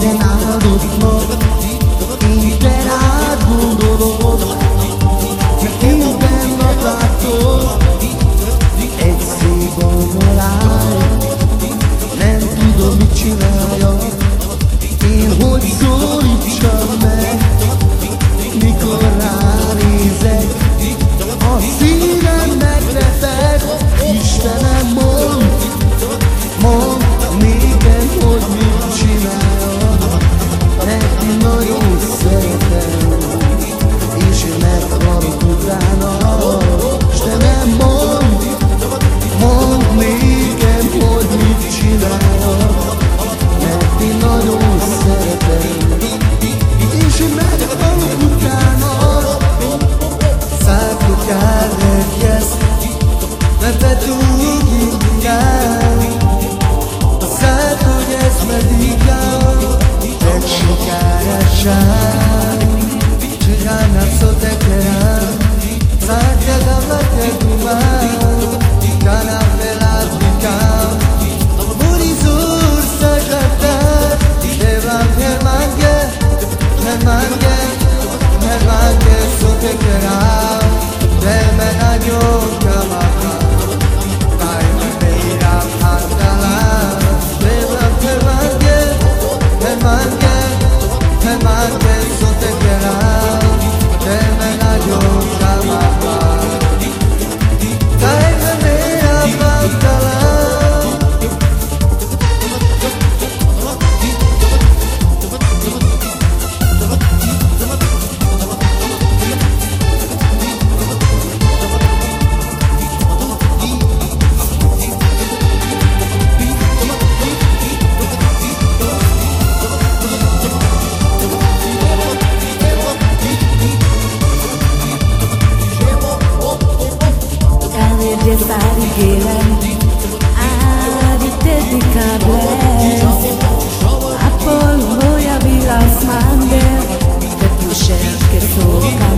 llenando tu ritmo eso So.